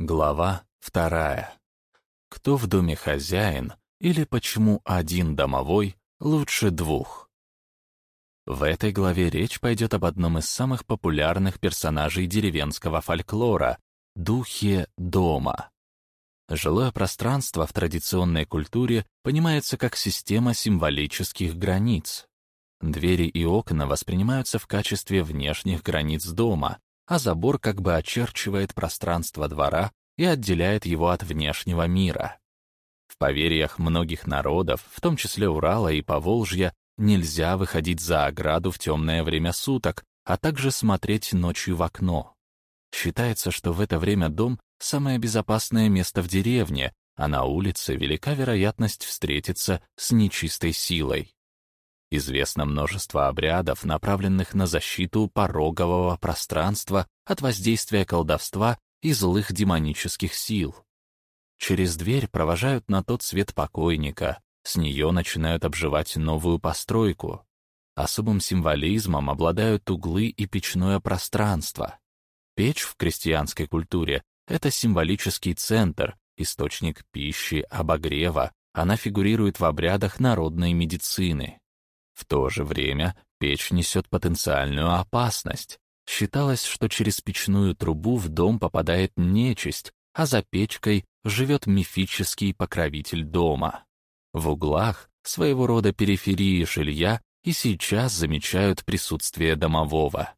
Глава вторая. Кто в доме хозяин или почему один домовой лучше двух? В этой главе речь пойдет об одном из самых популярных персонажей деревенского фольклора — духе дома. Жилое пространство в традиционной культуре понимается как система символических границ. Двери и окна воспринимаются в качестве внешних границ дома, а забор как бы очерчивает пространство двора и отделяет его от внешнего мира. В поверьях многих народов, в том числе Урала и Поволжья, нельзя выходить за ограду в темное время суток, а также смотреть ночью в окно. Считается, что в это время дом — самое безопасное место в деревне, а на улице велика вероятность встретиться с нечистой силой. Известно множество обрядов, направленных на защиту порогового пространства от воздействия колдовства и злых демонических сил. Через дверь провожают на тот свет покойника, с нее начинают обживать новую постройку. Особым символизмом обладают углы и печное пространство. Печь в крестьянской культуре — это символический центр, источник пищи, обогрева, она фигурирует в обрядах народной медицины. В то же время печь несет потенциальную опасность. Считалось, что через печную трубу в дом попадает нечисть, а за печкой живет мифический покровитель дома. В углах, своего рода периферии жилья, и сейчас замечают присутствие домового.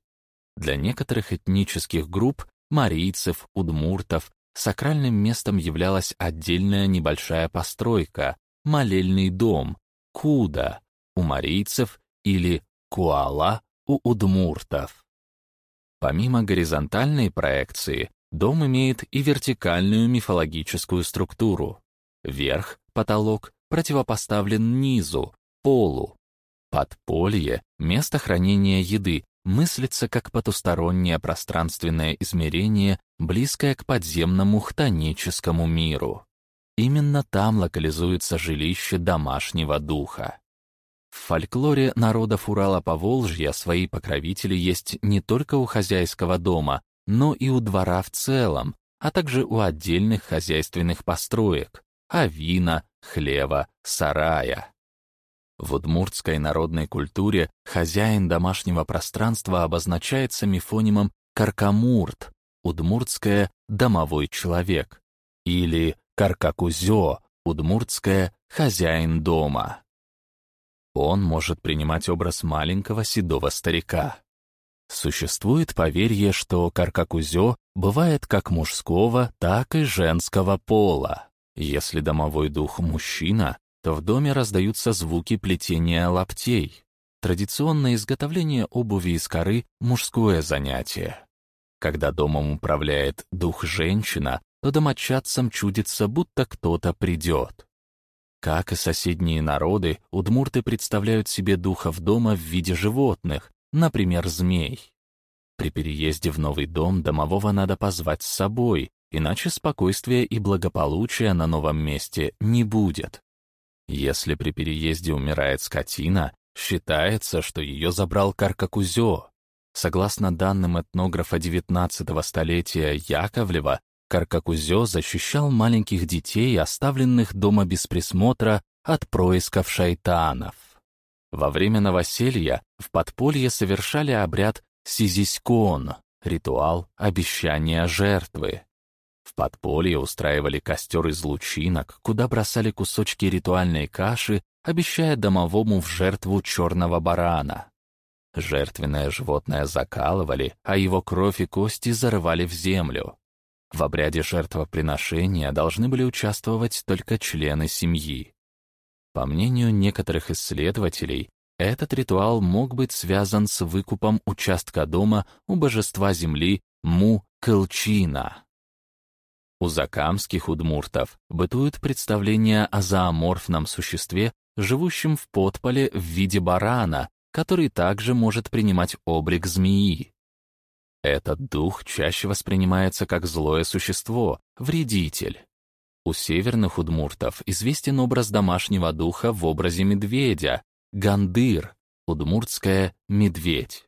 Для некоторых этнических групп, марийцев, удмуртов, сакральным местом являлась отдельная небольшая постройка, молельный дом, куда, у марийцев или куала у удмуртов. Помимо горизонтальной проекции, дом имеет и вертикальную мифологическую структуру. Верх, потолок, противопоставлен низу, полу. Подполье, место хранения еды, мыслится как потустороннее пространственное измерение, близкое к подземному хтоническому миру. Именно там локализуется жилище домашнего духа. В фольклоре народов Урала-Поволжья свои покровители есть не только у хозяйского дома, но и у двора в целом, а также у отдельных хозяйственных построек — авина, хлева, сарая. В удмуртской народной культуре хозяин домашнего пространства обозначается мифонимом «каркамурт», удмуртское «домовой человек», или «каркакузё», удмуртское «хозяин дома». Он может принимать образ маленького седого старика. Существует поверье, что каркакузё бывает как мужского, так и женского пола. Если домовой дух мужчина, то в доме раздаются звуки плетения лаптей. Традиционное изготовление обуви из коры — мужское занятие. Когда домом управляет дух женщина, то домочадцам чудится, будто кто-то придет. Как и соседние народы, удмурты представляют себе духов дома в виде животных, например, змей. При переезде в новый дом домового надо позвать с собой, иначе спокойствия и благополучия на новом месте не будет. Если при переезде умирает скотина, считается, что ее забрал Каркакузё. Согласно данным этнографа XIX столетия Яковлева, Каркакузё защищал маленьких детей, оставленных дома без присмотра, от происков шайтанов. Во время новоселья в подполье совершали обряд сизиськон, ритуал обещания жертвы. В подполье устраивали костер из лучинок, куда бросали кусочки ритуальной каши, обещая домовому в жертву черного барана. Жертвенное животное закалывали, а его кровь и кости зарывали в землю. В обряде жертвоприношения должны были участвовать только члены семьи. По мнению некоторых исследователей, этот ритуал мог быть связан с выкупом участка дома у божества земли Му-Кылчина. У закамских удмуртов бытует представление о зооморфном существе, живущем в подполе в виде барана, который также может принимать облик змеи. Этот дух чаще воспринимается как злое существо, вредитель. У северных удмуртов известен образ домашнего духа в образе медведя, гандыр, удмуртское «медведь».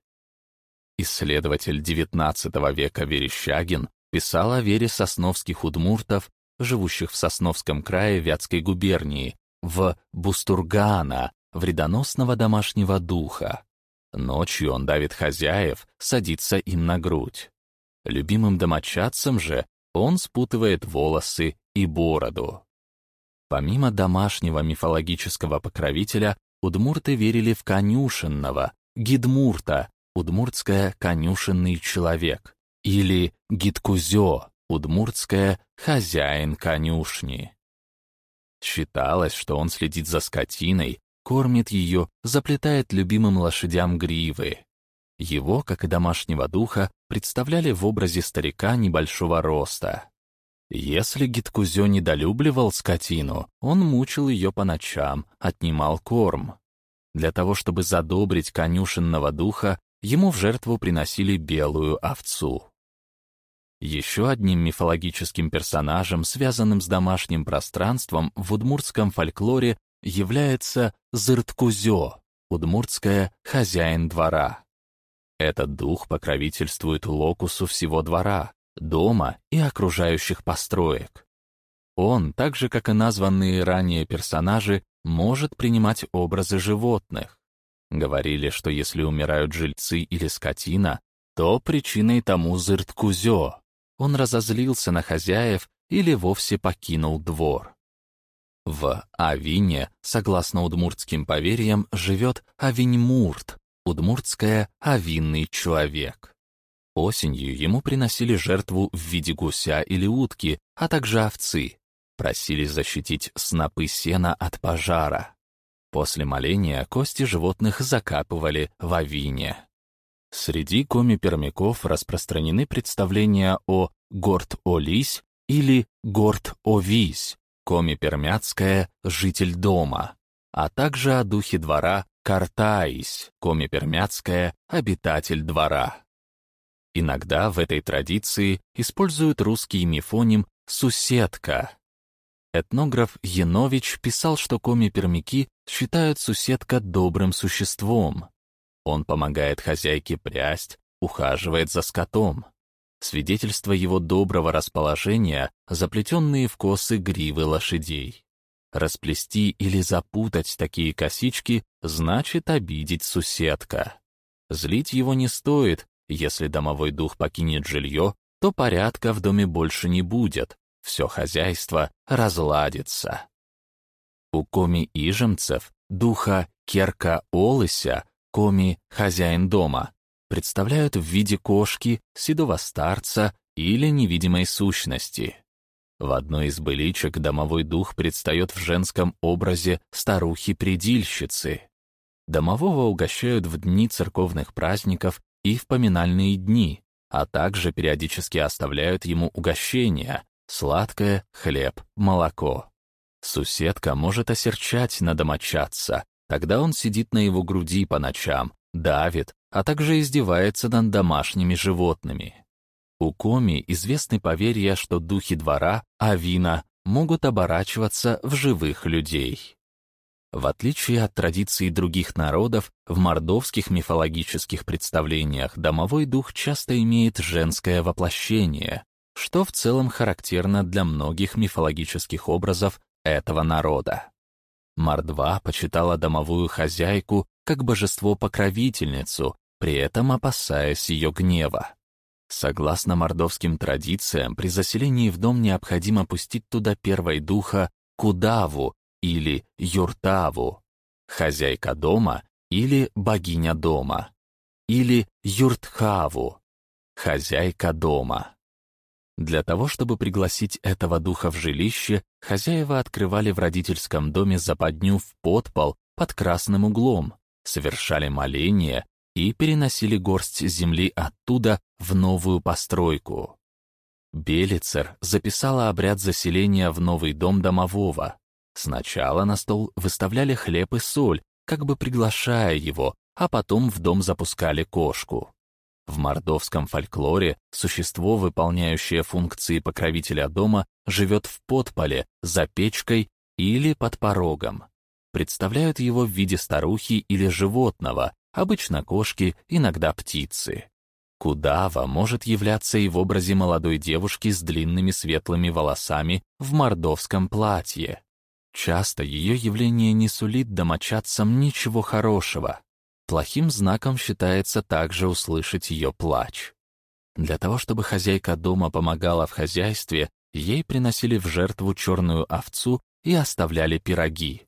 Исследователь XIX века Верещагин писал о вере сосновских удмуртов, живущих в Сосновском крае Вятской губернии, в Бустургана, вредоносного домашнего духа. Ночью он давит хозяев, садится им на грудь. Любимым домочадцам же он спутывает волосы и бороду. Помимо домашнего мифологического покровителя, удмурты верили в конюшенного, гидмурта, удмуртское «конюшенный человек», или гидкузё, удмуртское «хозяин конюшни». Считалось, что он следит за скотиной, кормит ее, заплетает любимым лошадям гривы. Его, как и домашнего духа, представляли в образе старика небольшого роста. Если Гиткузё недолюбливал скотину, он мучил ее по ночам, отнимал корм. Для того, чтобы задобрить конюшенного духа, ему в жертву приносили белую овцу. Еще одним мифологическим персонажем, связанным с домашним пространством в удмуртском фольклоре, является Зырткузё, удмуртское «хозяин двора». Этот дух покровительствует локусу всего двора, дома и окружающих построек. Он, так же как и названные ранее персонажи, может принимать образы животных. Говорили, что если умирают жильцы или скотина, то причиной тому Зырткузё. Он разозлился на хозяев или вовсе покинул двор. В Авине, согласно удмуртским поверьям, живет Авиньмурт, удмуртское «авинный человек». Осенью ему приносили жертву в виде гуся или утки, а также овцы. Просили защитить снопы сена от пожара. После моления кости животных закапывали в авине. Среди коми-пермяков распространены представления о горд-о-лись или горд-о-вись, коми-пермяцкая «житель дома», а также о духе двора Картаис, коми-пермяцкая «обитатель двора». Иногда в этой традиции используют русский мифоним «суседка». Этнограф Янович писал, что коми-пермяки считают суседка добрым существом. Он помогает хозяйке прясть, ухаживает за скотом. Свидетельство его доброго расположения — заплетенные в косы гривы лошадей. Расплести или запутать такие косички значит обидеть суседка. Злить его не стоит, если домовой дух покинет жилье, то порядка в доме больше не будет, все хозяйство разладится. У коми-ижемцев духа Керка-Олыся, коми-хозяин дома, представляют в виде кошки, седого старца или невидимой сущности. В одной из быличек домовой дух предстает в женском образе старухи-предильщицы. Домового угощают в дни церковных праздников и в поминальные дни, а также периодически оставляют ему угощения — сладкое, хлеб, молоко. Суседка может осерчать на домочадца, тогда он сидит на его груди по ночам, давит, а также издевается над домашними животными. У Коми известны поверья, что духи двора, Авина, могут оборачиваться в живых людей. В отличие от традиций других народов, в мордовских мифологических представлениях домовой дух часто имеет женское воплощение, что в целом характерно для многих мифологических образов этого народа. Мордва почитала домовую хозяйку как божество-покровительницу, при этом опасаясь ее гнева. Согласно мордовским традициям, при заселении в дом необходимо пустить туда первой духа Кудаву или Юртаву, хозяйка дома или богиня дома, или Юртхаву, хозяйка дома. Для того, чтобы пригласить этого духа в жилище, хозяева открывали в родительском доме западню в подпол под красным углом, совершали моления и переносили горсть земли оттуда в новую постройку. Белицер записала обряд заселения в новый дом домового. Сначала на стол выставляли хлеб и соль, как бы приглашая его, а потом в дом запускали кошку. В мордовском фольклоре существо, выполняющее функции покровителя дома, живет в подполе, за печкой или под порогом. Представляют его в виде старухи или животного, обычно кошки, иногда птицы. Кудава может являться и в образе молодой девушки с длинными светлыми волосами в мордовском платье. Часто ее явление не сулит домочадцам ничего хорошего. Плохим знаком считается также услышать ее плач. Для того, чтобы хозяйка дома помогала в хозяйстве, ей приносили в жертву черную овцу и оставляли пироги.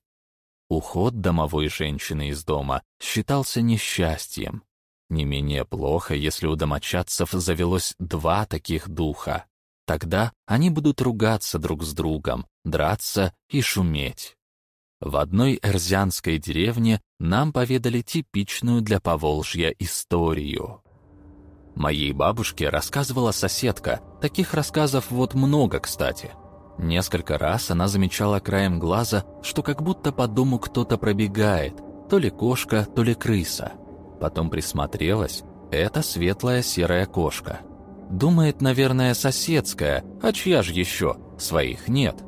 Уход домовой женщины из дома считался несчастьем. Не менее плохо, если у домочадцев завелось два таких духа. Тогда они будут ругаться друг с другом, драться и шуметь. В одной эрзянской деревне нам поведали типичную для Поволжья историю. Моей бабушке рассказывала соседка. Таких рассказов вот много, кстати. Несколько раз она замечала краем глаза, что как будто по дому кто-то пробегает, то ли кошка, то ли крыса. Потом присмотрелась, это светлая серая кошка. Думает, наверное, соседская, а чья же еще? Своих нет.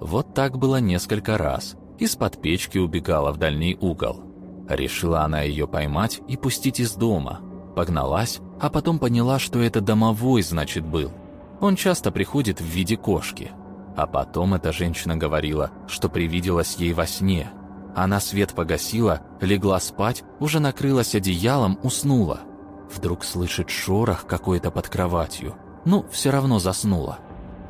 Вот так было несколько раз. Из-под печки убегала в дальний угол. Решила она ее поймать и пустить из дома. Погналась, а потом поняла, что это домовой, значит, был. Он часто приходит в виде кошки. А потом эта женщина говорила, что привиделась ей во сне. Она свет погасила, легла спать, уже накрылась одеялом, уснула. Вдруг слышит шорох какой-то под кроватью. Ну, все равно заснула.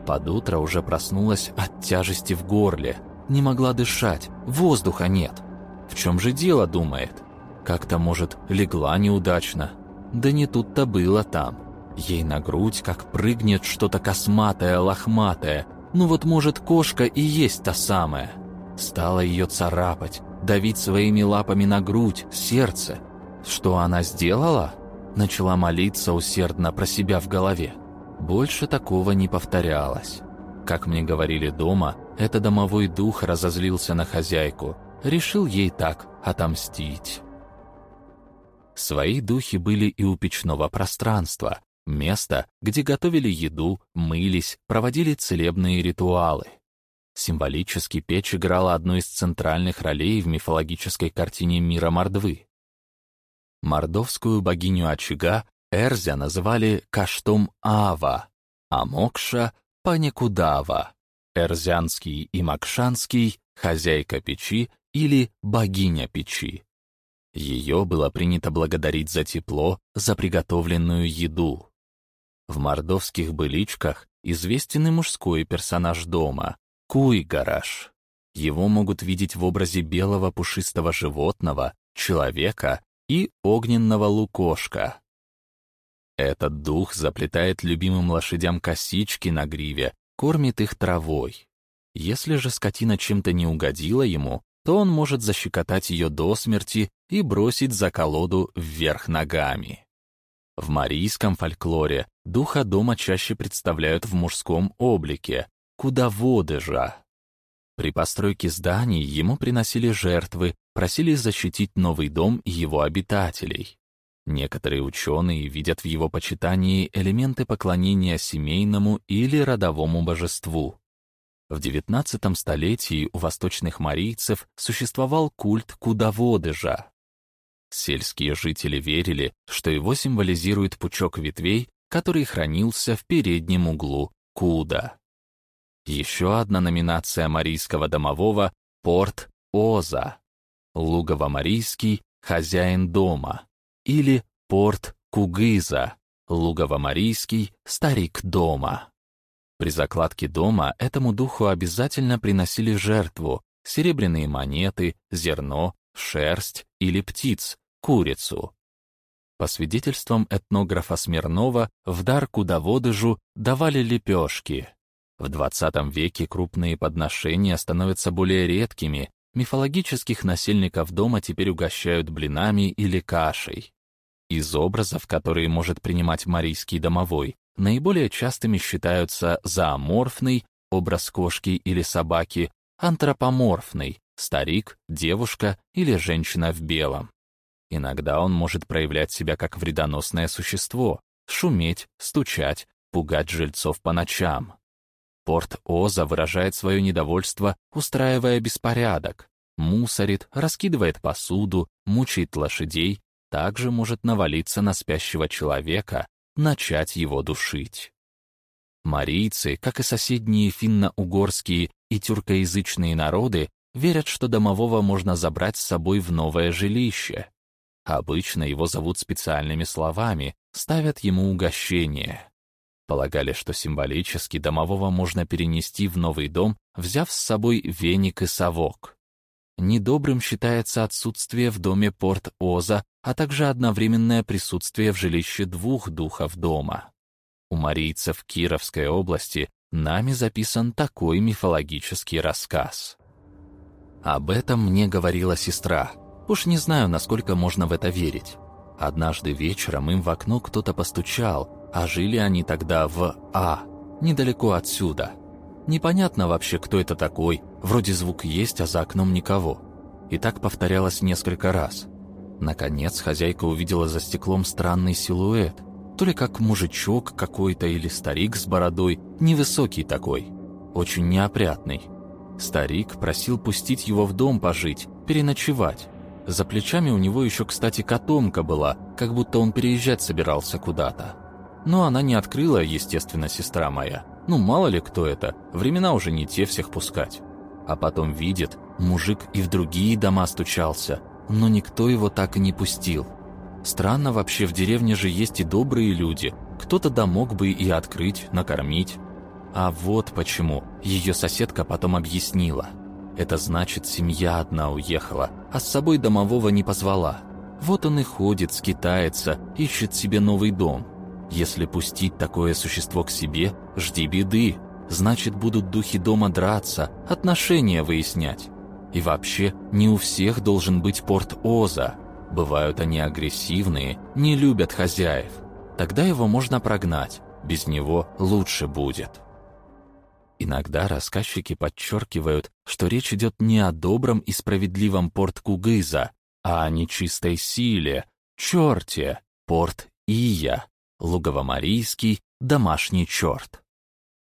Под утро уже проснулась от тяжести в горле. Не могла дышать, воздуха нет. В чем же дело, думает? Как-то, может, легла неудачно. Да не тут-то было там. Ей на грудь как прыгнет что-то косматое, лохматое. Ну вот, может, кошка и есть та самая. Стала ее царапать, давить своими лапами на грудь, сердце. Что она сделала? Начала молиться усердно про себя в голове. Больше такого не повторялось. Как мне говорили дома, это домовой дух разозлился на хозяйку, решил ей так отомстить. Свои духи были и у печного пространства, место, где готовили еду, мылись, проводили целебные ритуалы. Символически печь играла одну из центральных ролей в мифологической картине мира Мордвы. Мордовскую богиню очага Эрзя называли Каштом Ава, а Мокша — Паникудава, Эрзянский и Макшанский — хозяйка печи или богиня печи. Ее было принято благодарить за тепло, за приготовленную еду. В мордовских быличках известен и мужской персонаж дома — Куй-гараж. Его могут видеть в образе белого пушистого животного, человека и огненного лукошка. Этот дух заплетает любимым лошадям косички на гриве, кормит их травой. Если же скотина чем-то не угодила ему, то он может защекотать ее до смерти и бросить за колоду вверх ногами. В марийском фольклоре духа дома чаще представляют в мужском облике, куда водыжа. При постройке зданий ему приносили жертвы, просили защитить новый дом и его обитателей. Некоторые ученые видят в его почитании элементы поклонения семейному или родовому божеству. В XIX столетии у восточных марийцев существовал культ кудоводыжа. Сельские жители верили, что его символизирует пучок ветвей, который хранился в переднем углу куда. Еще одна номинация марийского домового — Порт Оза, Лугово-Марийский хозяин дома, или Порт Кугыза, Лугово-Марийский старик дома. При закладке дома этому духу обязательно приносили жертву — серебряные монеты, зерно, шерсть или птиц, курицу. По свидетельствам этнографа Смирнова, в дар кудоводыжу давали лепешки. В XX веке крупные подношения становятся более редкими, мифологических насельников дома теперь угощают блинами или кашей. Из образов, которые может принимать марийский домовой, Наиболее частыми считаются зооморфный, образ кошки или собаки, антропоморфный, старик, девушка или женщина в белом. Иногда он может проявлять себя как вредоносное существо, шуметь, стучать, пугать жильцов по ночам. Порт Оза выражает свое недовольство, устраивая беспорядок, мусорит, раскидывает посуду, мучает лошадей, также может навалиться на спящего человека, начать его душить. Марийцы, как и соседние финно-угорские и тюркоязычные народы, верят, что домового можно забрать с собой в новое жилище. Обычно его зовут специальными словами, ставят ему угощение. Полагали, что символически домового можно перенести в новый дом, взяв с собой веник и совок. Недобрым считается отсутствие в доме порт-оза, а также одновременное присутствие в жилище двух духов дома. У марийцев Кировской области нами записан такой мифологический рассказ. Об этом мне говорила сестра. Уж не знаю, насколько можно в это верить. Однажды вечером им в окно кто-то постучал, а жили они тогда в А, недалеко отсюда. Непонятно вообще, кто это такой, вроде звук есть, а за окном никого. И так повторялось несколько раз. Наконец хозяйка увидела за стеклом странный силуэт, то ли как мужичок какой-то или старик с бородой, невысокий такой, очень неопрятный. Старик просил пустить его в дом пожить, переночевать. За плечами у него еще, кстати, котомка была, как будто он переезжать собирался куда-то. Но она не открыла, естественно, сестра моя. Ну, мало ли кто это, времена уже не те всех пускать. А потом видит, мужик и в другие дома стучался, но никто его так и не пустил. Странно вообще, в деревне же есть и добрые люди. Кто-то да мог бы и открыть, накормить. А вот почему. Ее соседка потом объяснила. Это значит, семья одна уехала, а с собой домового не позвала. Вот он и ходит, скитается, ищет себе новый дом. Если пустить такое существо к себе, жди беды. Значит, будут духи дома драться, отношения выяснять. И вообще, не у всех должен быть порт Оза. Бывают они агрессивные, не любят хозяев. Тогда его можно прогнать, без него лучше будет. Иногда рассказчики подчеркивают, что речь идет не о добром и справедливом порт Кугыза, а о нечистой силе, черте, порт Ия, луговомарийский домашний черт.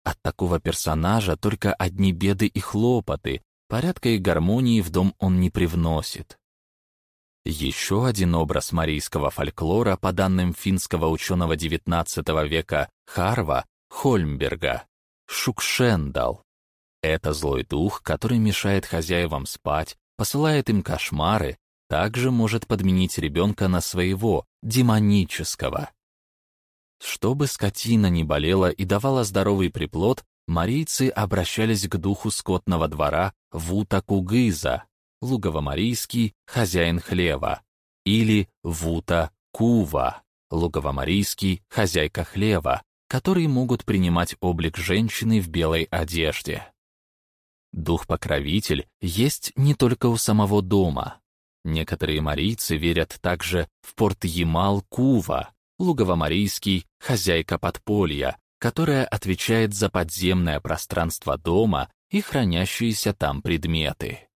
От такого персонажа только одни беды и хлопоты, порядка и гармонии в дом он не привносит. Еще один образ марийского фольклора, по данным финского ученого XIX века Харва Хольмберга, Шукшендал. Это злой дух, который мешает хозяевам спать, посылает им кошмары, также может подменить ребенка на своего, демонического. Чтобы скотина не болела и давала здоровый приплод, марийцы обращались к духу скотного двора Вута Кугыза, луговомарийский хозяин хлева, или Вута Кува, луговомарийский хозяйка хлева, которые могут принимать облик женщины в белой одежде. Дух-покровитель есть не только у самого дома. Некоторые марийцы верят также в порт Ямал-Кува, луговомарийский хозяйка подполья, которая отвечает за подземное пространство дома и хранящиеся там предметы.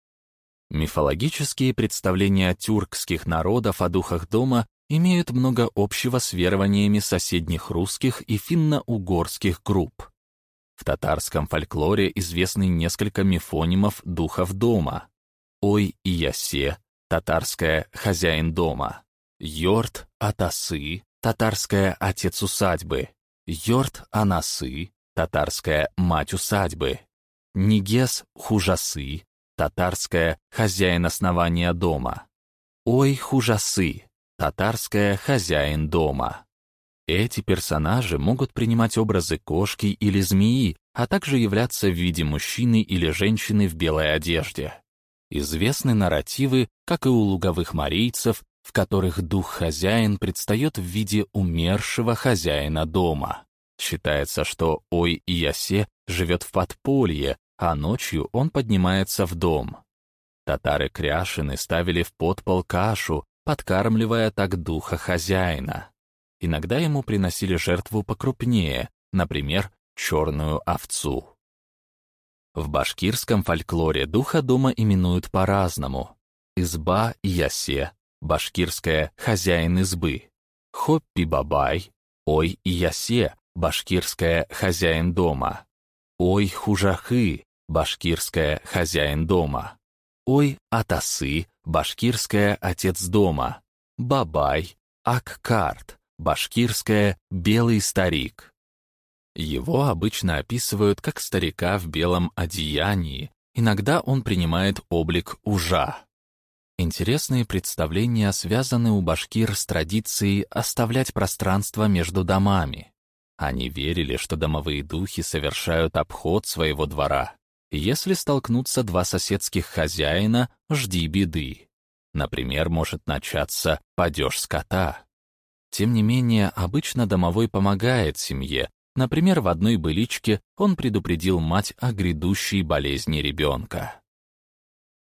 Мифологические представления тюркских народов о духах дома имеют много общего с верованиями соседних русских и финно-угорских групп. В татарском фольклоре известны несколько мифонимов духов дома. Ой и Ясе, татарская «хозяин дома», Йорт Атасы, татарская «отец усадьбы», Йорт Анасы, татарская «мать усадьбы», Нигес Хужасы, татарская «хозяин основания дома», Ой Хужасы, татарская «хозяин дома». Эти персонажи могут принимать образы кошки или змеи, а также являться в виде мужчины или женщины в белой одежде. Известны нарративы, как и у луговых марийцев, в которых дух-хозяин предстает в виде умершего хозяина дома. Считается, что Ой Ясе живет в подполье, а ночью он поднимается в дом. Татары-кряшины ставили в подпол кашу, подкармливая так духа хозяина. Иногда ему приносили жертву покрупнее, например, черную овцу. В башкирском фольклоре духа дома именуют по-разному. Изба — ясе, башкирская «хозяин избы», хоппи-бабай, ой ясе, башкирская «хозяин дома», ой хужахы, башкирская «хозяин дома», ой атасы, башкирская «отец дома», бабай, аккарт, башкирское «белый старик». Его обычно описывают как старика в белом одеянии, иногда он принимает облик ужа. Интересные представления связаны у башкир с традицией оставлять пространство между домами. Они верили, что домовые духи совершают обход своего двора. Если столкнутся два соседских хозяина, жди беды. Например, может начаться падеж скота. Тем не менее, обычно домовой помогает семье. Например, в одной быличке он предупредил мать о грядущей болезни ребенка.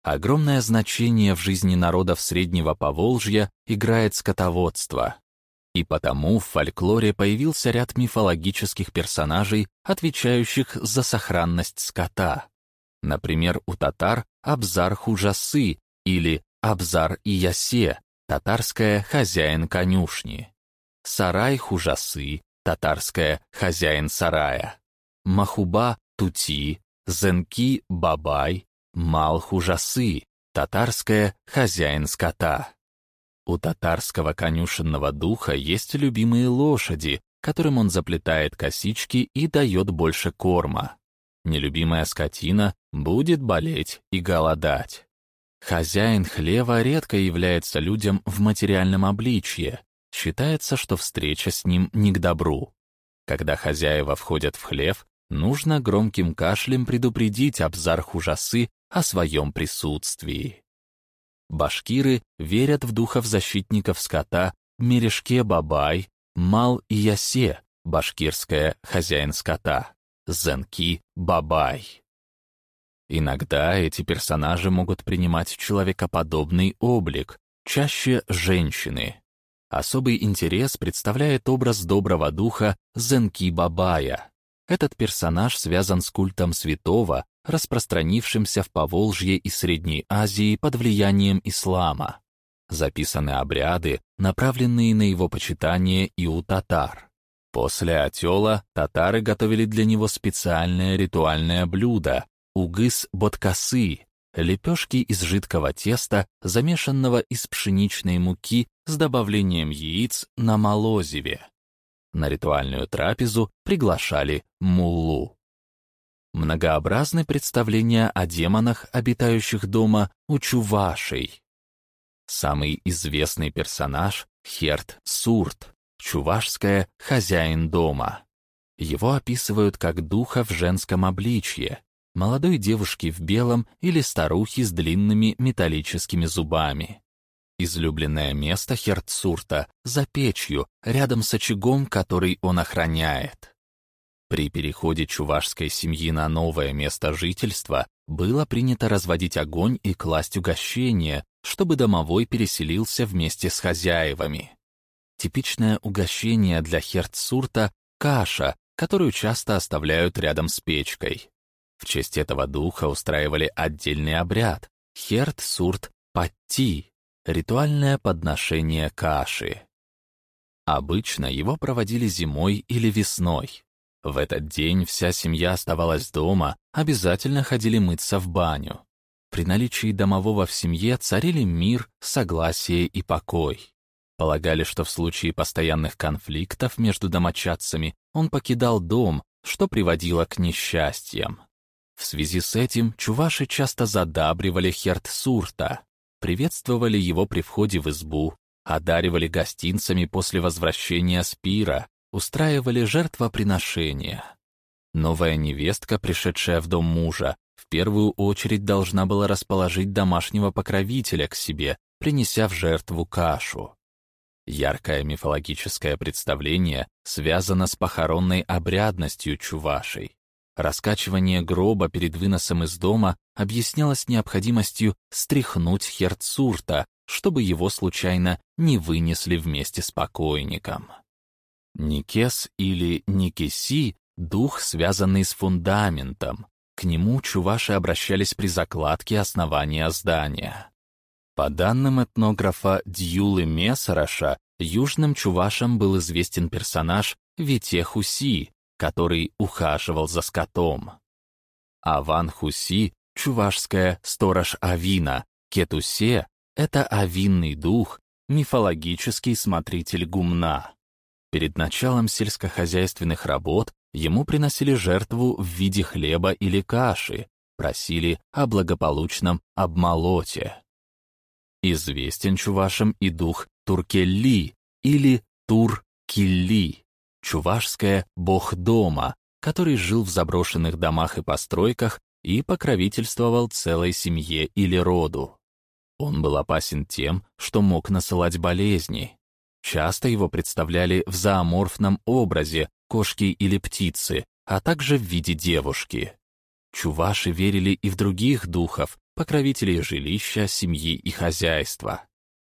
Огромное значение в жизни народов Среднего Поволжья играет скотоводство. И потому в фольклоре появился ряд мифологических персонажей, отвечающих за сохранность скота. Например, у татар Абзар Хужасы или Абзар и Ясе, татарская хозяин конюшни. Сарай Хужасы, татарская хозяин сарая. Махуба Тути, Зенки Бабай, Мал Хужасы, татарская хозяин скота. У татарского конюшенного духа есть любимые лошади, которым он заплетает косички и дает больше корма. Нелюбимая скотина будет болеть и голодать. Хозяин хлева редко является людям в материальном обличье. Считается, что встреча с ним не к добру. Когда хозяева входят в хлев, нужно громким кашлем предупредить Абзар Хужасы о своем присутствии. Башкиры верят в духов защитников скота Мережке Бабай, Мал и Ясе, башкирская хозяин скота, Зенки Бабай. Иногда эти персонажи могут принимать человекоподобный облик, чаще женщины. Особый интерес представляет образ доброго духа Зенки Бабая. Этот персонаж связан с культом святого, распространившимся в Поволжье и Средней Азии под влиянием ислама. Записаны обряды, направленные на его почитание и у татар. После отела татары готовили для него специальное ритуальное блюдо — угыс-боткасы, лепешки из жидкого теста, замешанного из пшеничной муки с добавлением яиц на молозиве. На ритуальную трапезу приглашали муллу. Многообразны представления о демонах, обитающих дома у чувашей. Самый известный персонаж — Херт Сурт, чувашская «хозяин дома». Его описывают как духа в женском обличье, молодой девушки в белом или старухи с длинными металлическими зубами. Излюбленное место Херцурта за печью, рядом с очагом, который он охраняет. При переходе чувашской семьи на новое место жительства было принято разводить огонь и класть угощения, чтобы домовой переселился вместе с хозяевами. Типичное угощение для херцурта — каша, которую часто оставляют рядом с печкой. В честь этого духа устраивали отдельный обряд — херт-сурт-патти — ритуальное подношение каши. Обычно его проводили зимой или весной. В этот день вся семья оставалась дома, обязательно ходили мыться в баню. При наличии домового в семье царили мир, согласие и покой. Полагали, что в случае постоянных конфликтов между домочадцами он покидал дом, что приводило к несчастьям. В связи с этим чуваши часто задабривали Хертсурта, приветствовали его при входе в избу, одаривали гостинцами после возвращения с пира, устраивали жертвоприношения. Новая невестка, пришедшая в дом мужа, в первую очередь должна была расположить домашнего покровителя к себе, принеся в жертву кашу. Яркое мифологическое представление связано с похоронной обрядностью чувашей. Раскачивание гроба перед выносом из дома объяснялось необходимостью стряхнуть херцурта, чтобы его случайно не вынесли вместе с покойником. Никес или Никеси — дух, связанный с фундаментом. К нему чуваши обращались при закладке основания здания. По данным этнографа Дьюлы Месараша, южным чувашам был известен персонаж Вите Хуси, который ухаживал за скотом. Аван Хуси, чувашская сторож Авина, Кетусе — это авинный дух, мифологический смотритель гумна. Перед началом сельскохозяйственных работ ему приносили жертву в виде хлеба или каши, просили о благополучном обмолоте. Известен чувашам и дух Туркелли или Тур-Килли, чувашское «бог дома», который жил в заброшенных домах и постройках и покровительствовал целой семье или роду. Он был опасен тем, что мог насылать болезни. Часто его представляли в зооморфном образе кошки или птицы, а также в виде девушки. Чуваши верили и в других духов, покровителей жилища, семьи и хозяйства.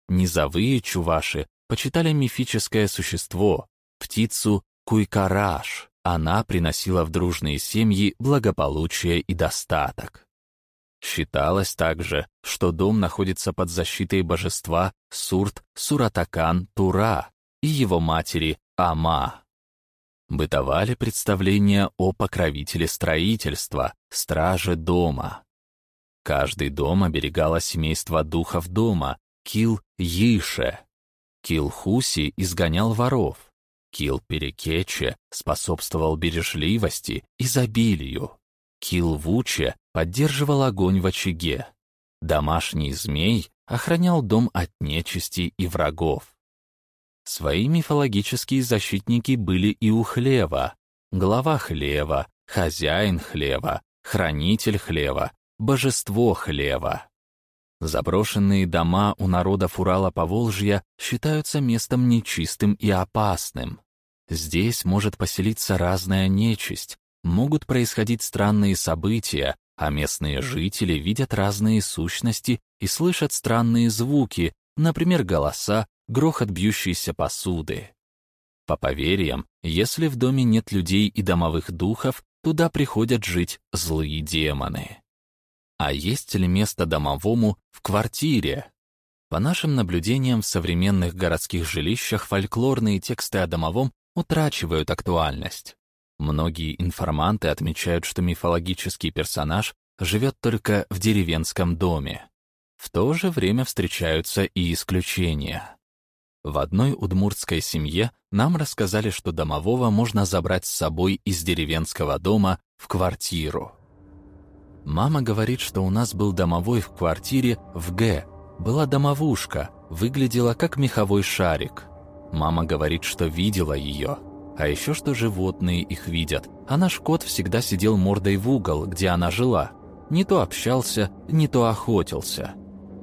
Низовые чуваши почитали мифическое существо, птицу Куйкараш. Она приносила в дружные семьи благополучие и достаток. Считалось также, что дом находится под защитой божества Сурт Суратакан Тура и его матери Ама. Бытовали представления о покровителе строительства, страже дома. Каждый дом оберегало семейство духов дома, Кил-Yiше. Кил-Хуси изгонял воров. Кил-Перекече способствовал бережливости, изобилию. Кил-Вуче поддерживал огонь в очаге. Домашний змей охранял дом от нечисти и врагов. Свои мифологические защитники были и у хлева. Глава хлева, хозяин хлева, хранитель хлева, божество хлева. Заброшенные дома у народов Урала-Поволжья считаются местом нечистым и опасным. Здесь может поселиться разная нечисть, могут происходить странные события, а местные жители видят разные сущности и слышат странные звуки, например, голоса, грохот бьющейся посуды. По поверьям, если в доме нет людей и домовых духов, туда приходят жить злые демоны. А есть ли место домовому в квартире? По нашим наблюдениям в современных городских жилищах фольклорные тексты о домовом утрачивают актуальность. Многие информанты отмечают, что мифологический персонаж живет только в деревенском доме. В то же время встречаются и исключения. В одной удмуртской семье нам рассказали, что домового можно забрать с собой из деревенского дома в квартиру. Мама говорит, что у нас был домовой в квартире в Г. Была домовушка, выглядела как меховой шарик. Мама говорит, что видела ее. А еще что животные их видят, а наш кот всегда сидел мордой в угол, где она жила. Не то общался, не то охотился.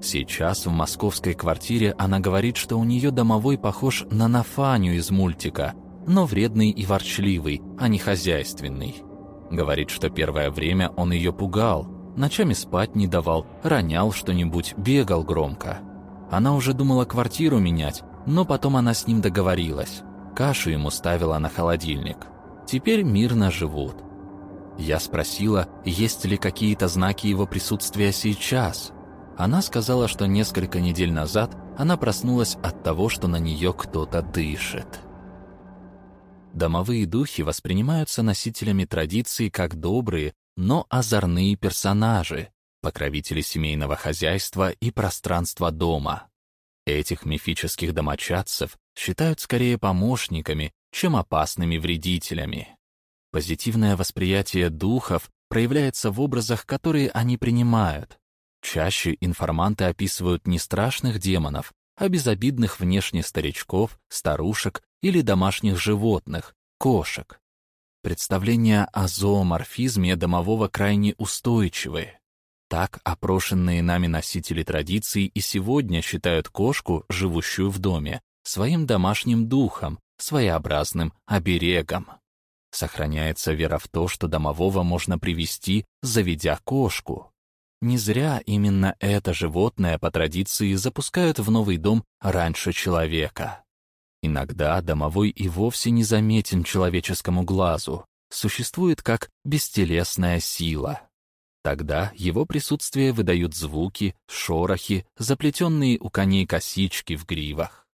Сейчас в московской квартире она говорит, что у нее домовой похож на Нафаню из мультика, но вредный и ворчливый, а не хозяйственный. Говорит, что первое время он ее пугал, ночами спать не давал, ронял что-нибудь, бегал громко. Она уже думала квартиру менять, но потом она с ним договорилась. Кашу ему ставила на холодильник. Теперь мирно живут. Я спросила, есть ли какие-то знаки его присутствия сейчас. Она сказала, что несколько недель назад она проснулась от того, что на нее кто-то дышит. Домовые духи воспринимаются носителями традиций как добрые, но озорные персонажи, покровители семейного хозяйства и пространства дома. Этих мифических домочадцев считают скорее помощниками, чем опасными вредителями. Позитивное восприятие духов проявляется в образах, которые они принимают. Чаще информанты описывают не страшных демонов, а безобидных внешне старичков, старушек или домашних животных, кошек. Представления о зооморфизме домового крайне устойчивые. Так опрошенные нами носители традиций и сегодня считают кошку, живущую в доме, своим домашним духом, своеобразным оберегом. Сохраняется вера в то, что домового можно привести, заведя кошку. Не зря именно это животное по традиции запускают в новый дом раньше человека. Иногда домовой и вовсе не заметен человеческому глазу, существует как бестелесная сила. Тогда его присутствие выдают звуки, шорохи, заплетенные у коней косички в гривах.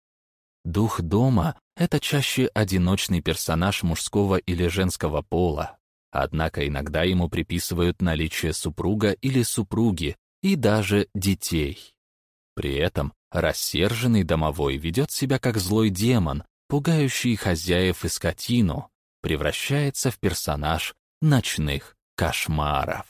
Дух дома — это чаще одиночный персонаж мужского или женского пола, Однако иногда ему приписывают наличие супруга или супруги и даже детей. При этом рассерженный домовой ведет себя как злой демон, пугающий хозяев и скотину, превращается в персонаж ночных кошмаров.